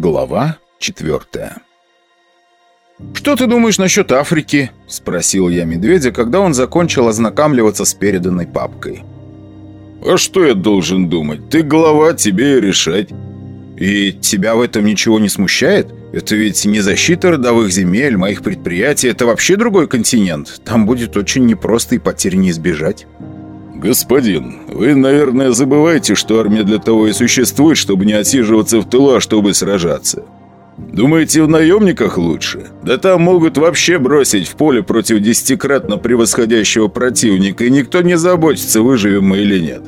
Глава четвертая «Что ты думаешь насчет Африки?» – спросил я медведя, когда он закончил ознакомливаться с переданной папкой. «А что я должен думать? Ты голова, тебе и решать». «И тебя в этом ничего не смущает? Это ведь не защита родовых земель, моих предприятий, это вообще другой континент. Там будет очень непросто и потерь не избежать». «Господин, вы, наверное, забываете, что армия для того и существует, чтобы не отсиживаться в тылу, а чтобы сражаться. Думаете, в наемниках лучше? Да там могут вообще бросить в поле против десятикратно превосходящего противника, и никто не заботится, выживем мы или нет.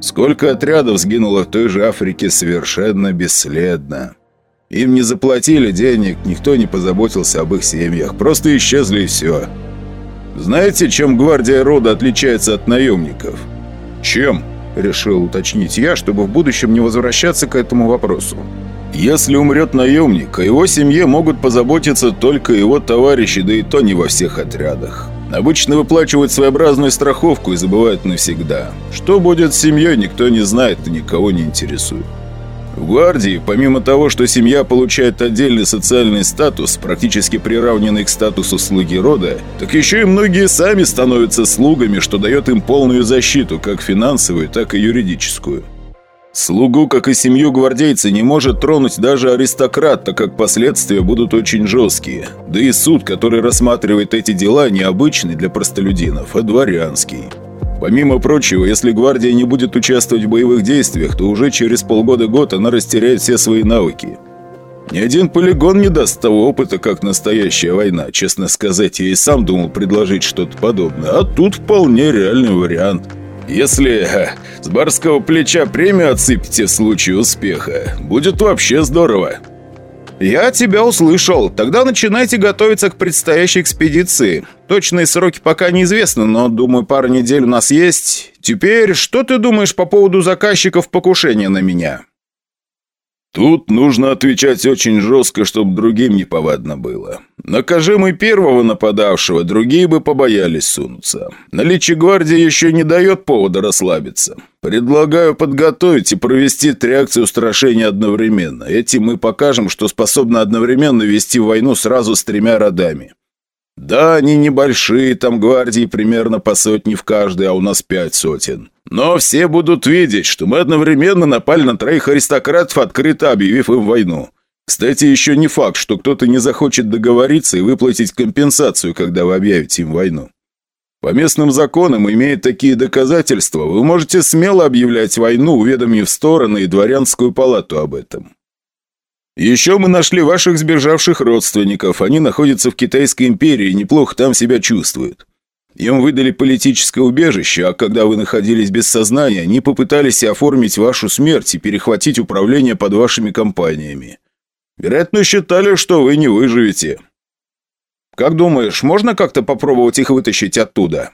Сколько отрядов сгинуло в той же Африке совершенно бесследно. Им не заплатили денег, никто не позаботился об их семьях, просто исчезли и все». Знаете, чем гвардия рода отличается от наемников? Чем? Решил уточнить я, чтобы в будущем не возвращаться к этому вопросу. Если умрет наемник, о его семье могут позаботиться только его товарищи, да и то не во всех отрядах. Обычно выплачивают своеобразную страховку и забывают навсегда. Что будет с семьей, никто не знает и никого не интересует. В гвардии, помимо того, что семья получает отдельный социальный статус, практически приравненный к статусу слуги рода, так еще и многие сами становятся слугами, что дает им полную защиту, как финансовую, так и юридическую. Слугу, как и семью гвардейца, не может тронуть даже аристократ, так как последствия будут очень жесткие. Да и суд, который рассматривает эти дела, не обычный для простолюдинов, а дворянский. Помимо прочего, если гвардия не будет участвовать в боевых действиях, то уже через полгода-год она растеряет все свои навыки. Ни один полигон не даст того опыта, как настоящая война. Честно сказать, я и сам думал предложить что-то подобное, а тут вполне реальный вариант. Если ха, с барского плеча премию отсыпите в случае успеха, будет вообще здорово. «Я тебя услышал. Тогда начинайте готовиться к предстоящей экспедиции. Точные сроки пока неизвестны, но, думаю, пара недель у нас есть. Теперь, что ты думаешь по поводу заказчиков покушения на меня?» Тут нужно отвечать очень жестко, чтобы другим не повадно было. Накажи мы первого нападавшего, другие бы побоялись сунуться. Наличие гвардии еще не дает повода расслабиться. Предлагаю подготовить и провести три акции устрашения одновременно. Этим мы покажем, что способны одновременно вести войну сразу с тремя родами. Да, они небольшие, там гвардии примерно по сотне в каждой, а у нас пять сотен. Но все будут видеть, что мы одновременно напали на троих аристократов, открыто объявив им войну. Кстати, еще не факт, что кто-то не захочет договориться и выплатить компенсацию, когда вы объявите им войну. По местным законам, имея такие доказательства, вы можете смело объявлять войну, уведомив стороны и дворянскую палату об этом. Еще мы нашли ваших сбежавших родственников. Они находятся в Китайской империи и неплохо там себя чувствуют. Им выдали политическое убежище, а когда вы находились без сознания, они попытались оформить вашу смерть и перехватить управление под вашими компаниями. Вероятно, считали, что вы не выживете. Как думаешь, можно как-то попробовать их вытащить оттуда?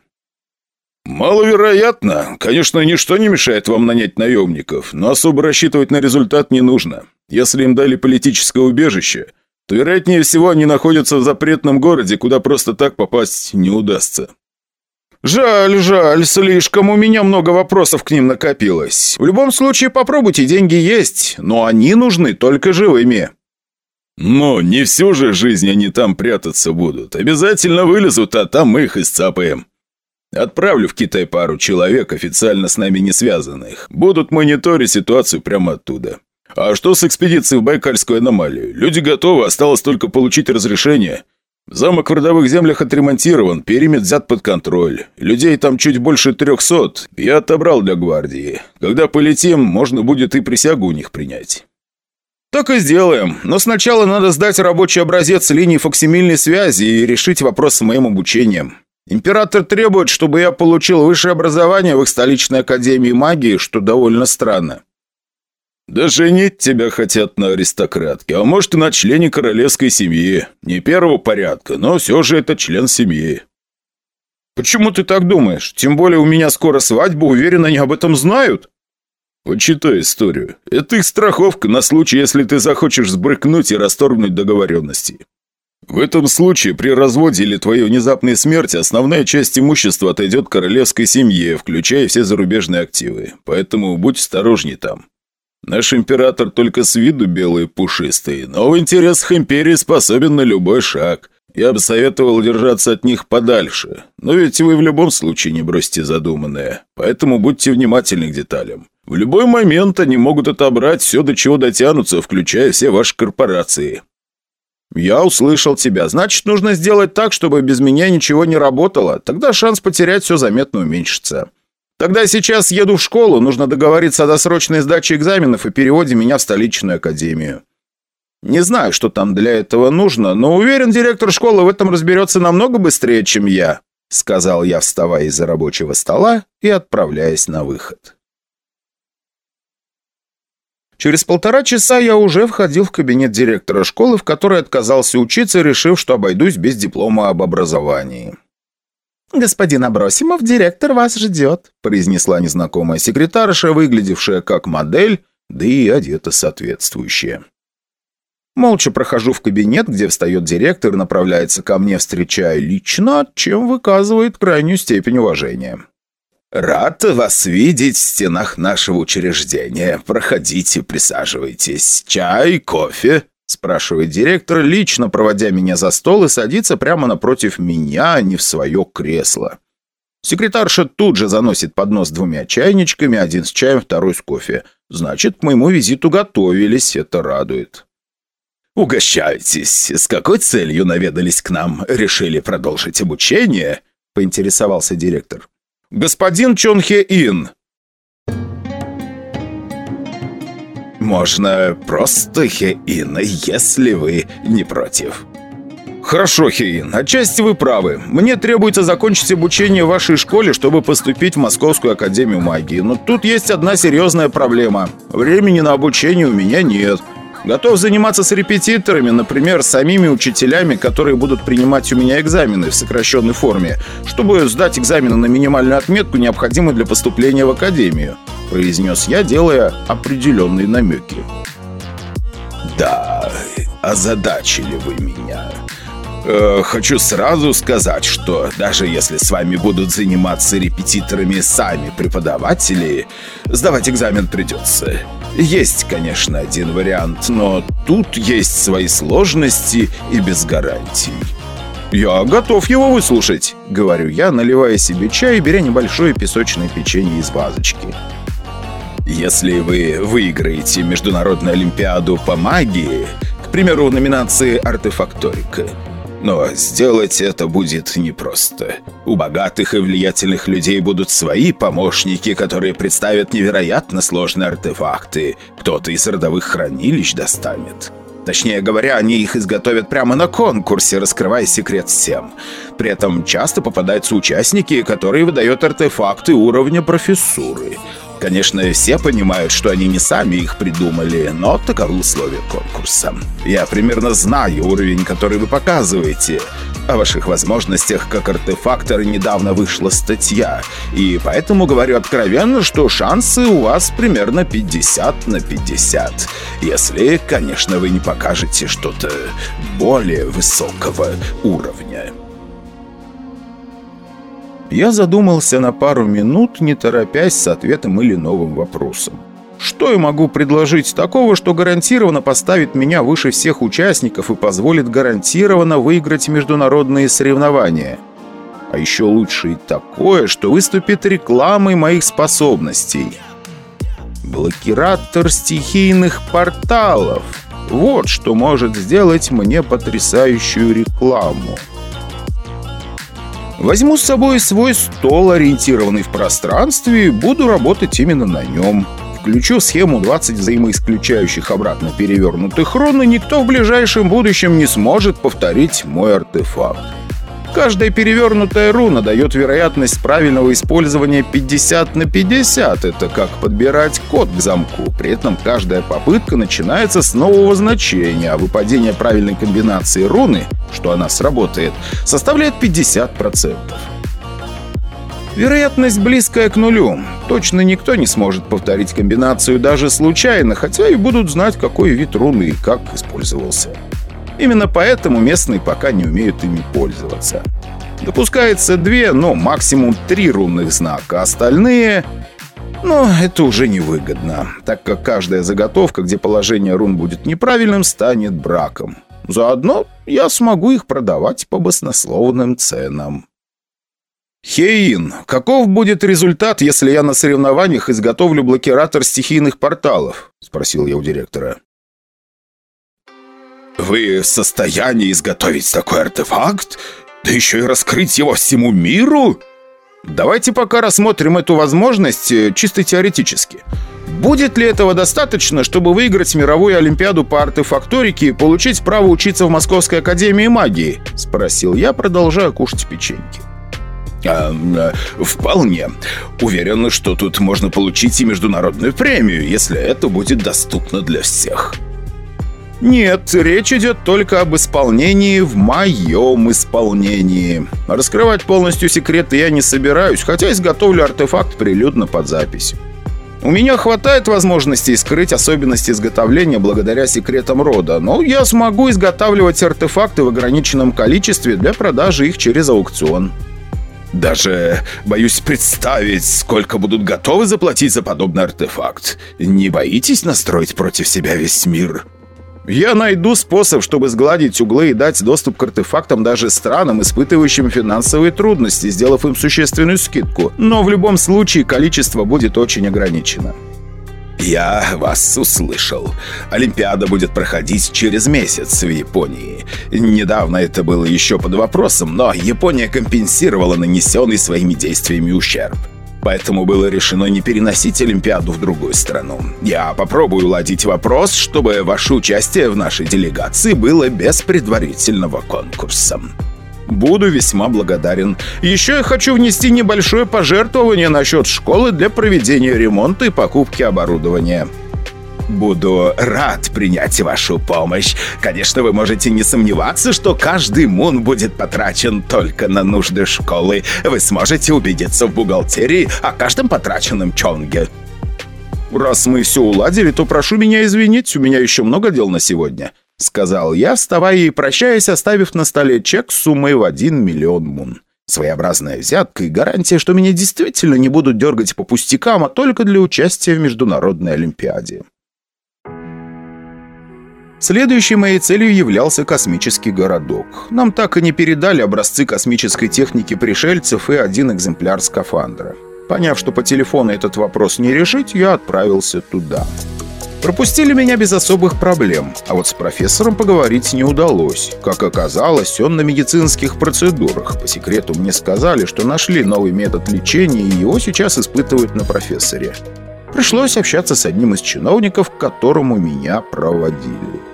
Маловероятно. Конечно, ничто не мешает вам нанять наемников, но особо рассчитывать на результат не нужно. Если им дали политическое убежище, то, вероятнее всего, они находятся в запретном городе, куда просто так попасть не удастся. «Жаль, жаль, слишком у меня много вопросов к ним накопилось. В любом случае, попробуйте, деньги есть, но они нужны только живыми». «Но не всю же жизнь они там прятаться будут. Обязательно вылезут, а там мы их исцапаем. Отправлю в Китай пару человек, официально с нами не связанных. Будут мониторить ситуацию прямо оттуда. А что с экспедицией в Байкальскую аномалию? Люди готовы, осталось только получить разрешение. Замок в родовых землях отремонтирован, периметр взят под контроль. Людей там чуть больше трехсот. Я отобрал для гвардии. Когда полетим, можно будет и присягу у них принять. Так и сделаем. Но сначала надо сдать рабочий образец линии фоксимильной связи и решить вопрос с моим обучением. Император требует, чтобы я получил высшее образование в их столичной академии магии, что довольно странно. Да женить тебя хотят на аристократке, а может и на члене королевской семьи. Не первого порядка, но все же это член семьи. Почему ты так думаешь? Тем более у меня скоро свадьба, уверен, они об этом знают. Почитай историю. Это их страховка на случай, если ты захочешь сбрыкнуть и расторгнуть договоренности. В этом случае при разводе или твоей внезапной смерти основная часть имущества отойдет королевской семье, включая все зарубежные активы. Поэтому будь осторожней там. Наш император только с виду белый пушистый, но в интересах империи способен на любой шаг. Я бы советовал держаться от них подальше. Но ведь вы в любом случае не бросите задуманное, поэтому будьте внимательны к деталям. В любой момент они могут отобрать все, до чего дотянутся, включая все ваши корпорации. «Я услышал тебя. Значит, нужно сделать так, чтобы без меня ничего не работало. Тогда шанс потерять все заметно уменьшится. Тогда сейчас еду в школу. Нужно договориться о досрочной сдаче экзаменов и переводе меня в столичную академию. Не знаю, что там для этого нужно, но уверен, директор школы в этом разберется намного быстрее, чем я», сказал я, вставая из-за рабочего стола и отправляясь на выход. Через полтора часа я уже входил в кабинет директора школы, в которой отказался учиться, решив, что обойдусь без диплома об образовании. «Господин Абросимов, директор вас ждет», произнесла незнакомая секретарша, выглядевшая как модель, да и одета соответствующая. Молча прохожу в кабинет, где встает директор направляется ко мне, встречая лично, чем выказывает крайнюю степень уважения. «Рад вас видеть в стенах нашего учреждения. Проходите, присаживайтесь. Чай, кофе?» спрашивает директор, лично проводя меня за стол и садится прямо напротив меня, а не в свое кресло. Секретарша тут же заносит поднос двумя чайничками, один с чаем, второй с кофе. Значит, к моему визиту готовились, это радует. «Угощайтесь. С какой целью наведались к нам? Решили продолжить обучение?» – поинтересовался директор. «Господин Чон Хе Ин!» «Можно просто Хе Ин, если вы не против». «Хорошо, Хеин, отчасти вы правы. Мне требуется закончить обучение в вашей школе, чтобы поступить в Московскую Академию Магии. Но тут есть одна серьезная проблема. Времени на обучение у меня нет. Готов заниматься с репетиторами, например, самими учителями, которые будут принимать у меня экзамены в сокращенной форме, чтобы сдать экзамены на минимальную отметку, необходимую для поступления в академию», произнес я, делая определенные намеки. «Да, озадачили вы меня. Э, хочу сразу сказать, что даже если с вами будут заниматься репетиторами сами преподаватели, сдавать экзамен придется. Есть, конечно, один вариант, но тут есть свои сложности и без гарантий. «Я готов его выслушать», — говорю я, наливая себе чай и беря небольшое песочное печенье из вазочки. «Если вы выиграете Международную Олимпиаду по магии, к примеру, в номинации «Артефакторика», но сделать это будет непросто. У богатых и влиятельных людей будут свои помощники, которые представят невероятно сложные артефакты. Кто-то из родовых хранилищ достанет. Точнее говоря, они их изготовят прямо на конкурсе, раскрывая секрет всем. При этом часто попадаются участники, которые выдают артефакты уровня профессуры. Конечно, все понимают, что они не сами их придумали, но таковы условия конкурса. Я примерно знаю уровень, который вы показываете. О ваших возможностях как артефактор недавно вышла статья, и поэтому говорю откровенно, что шансы у вас примерно 50 на 50. Если, конечно, вы не покажете что-то более высокого уровня. Я задумался на пару минут, не торопясь с ответом или новым вопросом. Что я могу предложить такого, что гарантированно поставит меня выше всех участников и позволит гарантированно выиграть международные соревнования? А еще лучше и такое, что выступит рекламой моих способностей. Блокиратор стихийных порталов. Вот что может сделать мне потрясающую рекламу. Возьму с собой свой стол, ориентированный в пространстве, и буду работать именно на нем. Включу схему 20 взаимоисключающих обратно перевернутых рун, и никто в ближайшем будущем не сможет повторить мой артефакт. Каждая перевернутая руна дает вероятность правильного использования 50 на 50. Это как подбирать код к замку. При этом каждая попытка начинается с нового значения, а выпадение правильной комбинации руны, что она сработает, составляет 50%. Вероятность близкая к нулю. Точно никто не сможет повторить комбинацию даже случайно, хотя и будут знать, какой вид руны и как использовался. Именно поэтому местные пока не умеют ими пользоваться. Допускается две, но максимум три рунных знака, остальные... Но это уже невыгодно, так как каждая заготовка, где положение рун будет неправильным, станет браком. Заодно я смогу их продавать по баснословным ценам. «Хейин, каков будет результат, если я на соревнованиях изготовлю блокиратор стихийных порталов?» – спросил я у директора. «Вы в состоянии изготовить такой артефакт? Да еще и раскрыть его всему миру?» Давайте пока рассмотрим эту возможность э, чисто теоретически. Будет ли этого достаточно, чтобы выиграть мировую олимпиаду по артефакторике и получить право учиться в Московской академии магии? Спросил я, продолжая кушать печеньки. А, вполне. Уверен, что тут можно получить и международную премию, если это будет доступно для всех. Нет, речь идет только об исполнении в моем исполнении. Раскрывать полностью секреты я не собираюсь, хотя изготовлю артефакт прилюдно под запись. У меня хватает возможностей скрыть особенности изготовления благодаря секретам рода, но я смогу изготавливать артефакты в ограниченном количестве для продажи их через аукцион. Даже боюсь представить, сколько будут готовы заплатить за подобный артефакт. Не боитесь настроить против себя весь мир?» Я найду способ, чтобы сгладить углы и дать доступ к артефактам даже странам, испытывающим финансовые трудности, сделав им существенную скидку. Но в любом случае количество будет очень ограничено. «Я вас услышал. Олимпиада будет проходить через месяц в Японии. Недавно это было еще под вопросом, но Япония компенсировала нанесенный своими действиями ущерб. Поэтому было решено не переносить Олимпиаду в другую страну. Я попробую уладить вопрос, чтобы ваше участие в нашей делегации было без предварительного конкурса. Буду весьма благодарен. Еще я хочу внести небольшое пожертвование на счет школы для проведения ремонта и покупки оборудования. Буду рад принять вашу помощь. Конечно, вы можете не сомневаться, что каждый мун будет потрачен только на нужды школы. Вы сможете убедиться в бухгалтерии о каждом потраченном чонге. Раз мы все уладили, то прошу меня извинить, у меня еще много дел на сегодня. Сказал я, вставая и прощаясь, оставив на столе чек с суммой в 1 миллион мун. Своеобразная взятка и гарантия, что меня действительно не будут дергать по пустякам, а только для участия в Международной Олимпиаде. Следующей моей целью являлся космический городок. Нам так и не передали образцы космической техники пришельцев и один экземпляр скафандра. Поняв, что по телефону этот вопрос не решить, я отправился туда. Пропустили меня без особых проблем, а вот с профессором поговорить не удалось. Как оказалось, он на медицинских процедурах. По секрету мне сказали, что нашли новый метод лечения, и его сейчас испытывают на профессоре. Пришлось общаться с одним из чиновников, к которому меня проводили.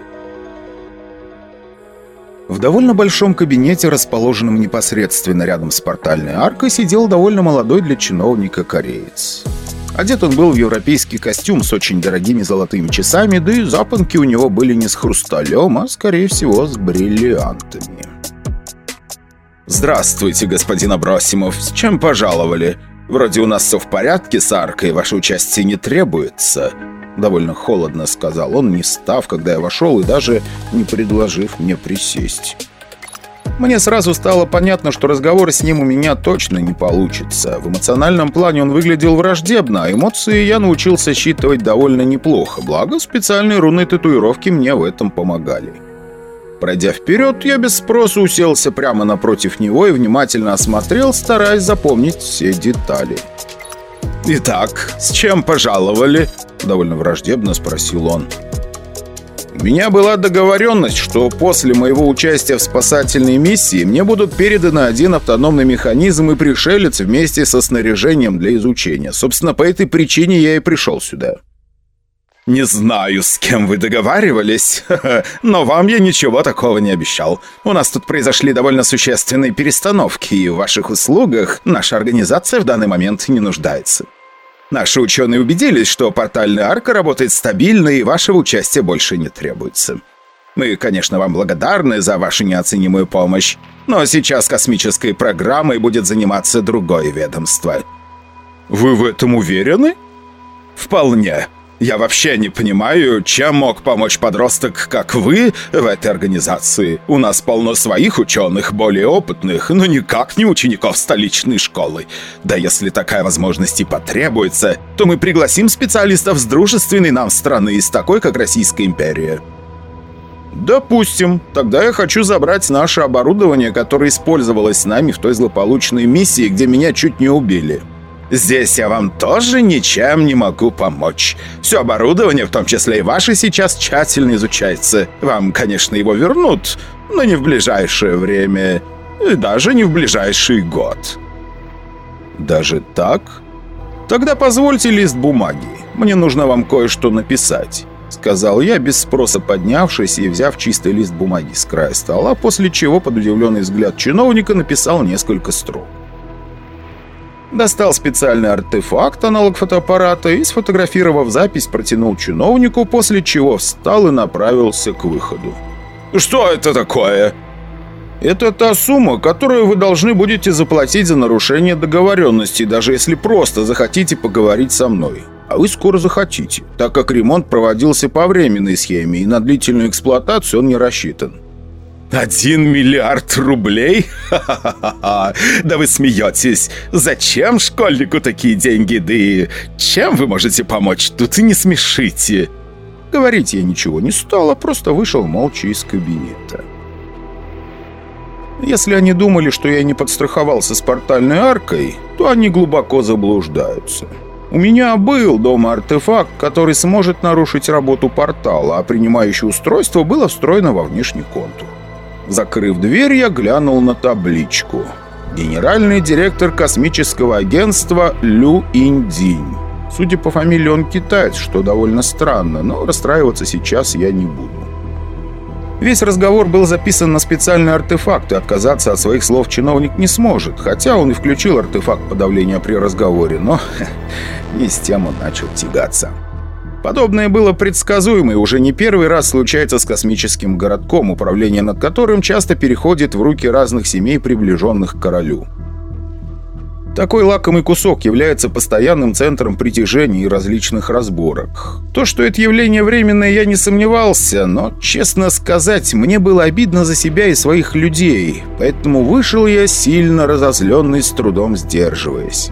В довольно большом кабинете, расположенном непосредственно рядом с портальной аркой, сидел довольно молодой для чиновника кореец. Одет он был в европейский костюм с очень дорогими золотыми часами, да и запонки у него были не с хрусталем, а, скорее всего, с бриллиантами. «Здравствуйте, господин Абросимов. С чем пожаловали? Вроде у нас все в порядке с аркой, ваше участие не требуется», Довольно холодно сказал он, не став, когда я вошел, и даже не предложив мне присесть. Мне сразу стало понятно, что разговор с ним у меня точно не получится. В эмоциональном плане он выглядел враждебно, а эмоции я научился считывать довольно неплохо, благо специальные руны татуировки мне в этом помогали. Пройдя вперед, я без спроса уселся прямо напротив него и внимательно осмотрел, стараясь запомнить все детали. «Итак, с чем пожаловали?» — довольно враждебно спросил он. «У меня была договоренность, что после моего участия в спасательной миссии мне будут переданы один автономный механизм и пришелец вместе со снаряжением для изучения. Собственно, по этой причине я и пришел сюда». «Не знаю, с кем вы договаривались, но вам я ничего такого не обещал. У нас тут произошли довольно существенные перестановки, и в ваших услугах наша организация в данный момент не нуждается. Наши ученые убедились, что портальная арка работает стабильно и вашего участия больше не требуется. Мы, конечно, вам благодарны за вашу неоценимую помощь, но сейчас космической программой будет заниматься другое ведомство». «Вы в этом уверены?» «Вполне. Я вообще не понимаю, чем мог помочь подросток, как вы, в этой организации. У нас полно своих ученых, более опытных, но никак не учеников столичной школы. Да если такая возможность и потребуется, то мы пригласим специалистов с дружественной нам страны, из такой, как Российская империя. «Допустим. Тогда я хочу забрать наше оборудование, которое использовалось нами в той злополучной миссии, где меня чуть не убили». Здесь я вам тоже ничем не могу помочь. Все оборудование, в том числе и ваше, сейчас тщательно изучается. Вам, конечно, его вернут, но не в ближайшее время. И даже не в ближайший год. Даже так? Тогда позвольте лист бумаги. Мне нужно вам кое-что написать. Сказал я, без спроса поднявшись и взяв чистый лист бумаги с края стола, после чего под удивленный взгляд чиновника написал несколько строк. Достал специальный артефакт, аналог фотоаппарата, и, сфотографировав запись, протянул чиновнику, после чего встал и направился к выходу. «Что это такое?» «Это та сумма, которую вы должны будете заплатить за нарушение договоренности, даже если просто захотите поговорить со мной. А вы скоро захотите, так как ремонт проводился по временной схеме, и на длительную эксплуатацию он не рассчитан». «Один миллиард рублей? Ха-ха-ха! Да вы смеетесь! Зачем школьнику такие деньги? Да и чем вы можете помочь? Тут и не смешите!» Говорить я ничего не стал, а просто вышел молча из кабинета. Если они думали, что я не подстраховался с портальной аркой, то они глубоко заблуждаются. У меня был дома артефакт, который сможет нарушить работу портала, а принимающее устройство было встроено во внешний контур. Закрыв дверь, я глянул на табличку. Генеральный директор космического агентства Лю Индинь. Судя по фамилии, он китаец, что довольно странно, но расстраиваться сейчас я не буду. Весь разговор был записан на специальный артефакт, и отказаться от своих слов чиновник не сможет, хотя он и включил артефакт подавления при разговоре, но не с тем он начал тягаться. Подобное было предсказуемо и уже не первый раз случается с космическим городком, управление над которым часто переходит в руки разных семей, приближенных к королю. Такой лакомый кусок является постоянным центром притяжений и различных разборок. То, что это явление временное, я не сомневался, но, честно сказать, мне было обидно за себя и своих людей, поэтому вышел я сильно разозленный, с трудом сдерживаясь.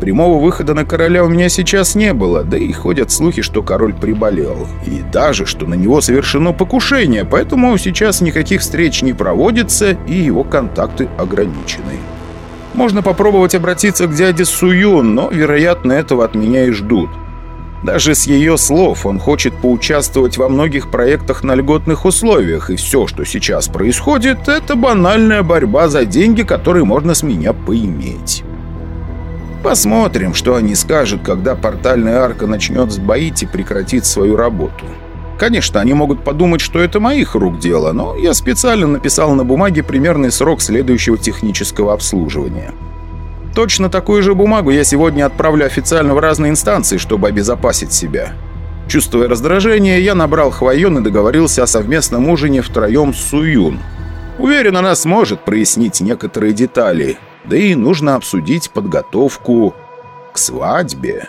Прямого выхода на короля у меня сейчас не было, да и ходят слухи, что король приболел. И даже, что на него совершено покушение, поэтому сейчас никаких встреч не проводится, и его контакты ограничены. Можно попробовать обратиться к дяде Суюн, но, вероятно, этого от меня и ждут. Даже с ее слов он хочет поучаствовать во многих проектах на льготных условиях, и все, что сейчас происходит, это банальная борьба за деньги, которые можно с меня поиметь. Посмотрим, что они скажут, когда портальная арка начнет сбоить и прекратит свою работу. Конечно, они могут подумать, что это моих рук дело, но я специально написал на бумаге примерный срок следующего технического обслуживания. Точно такую же бумагу я сегодня отправлю официально в разные инстанции, чтобы обезопасить себя. Чувствуя раздражение, я набрал Хвоен и договорился о совместном ужине втроем с Суюн. Уверен, она сможет прояснить некоторые детали, да и нужно обсудить подготовку к свадьбе.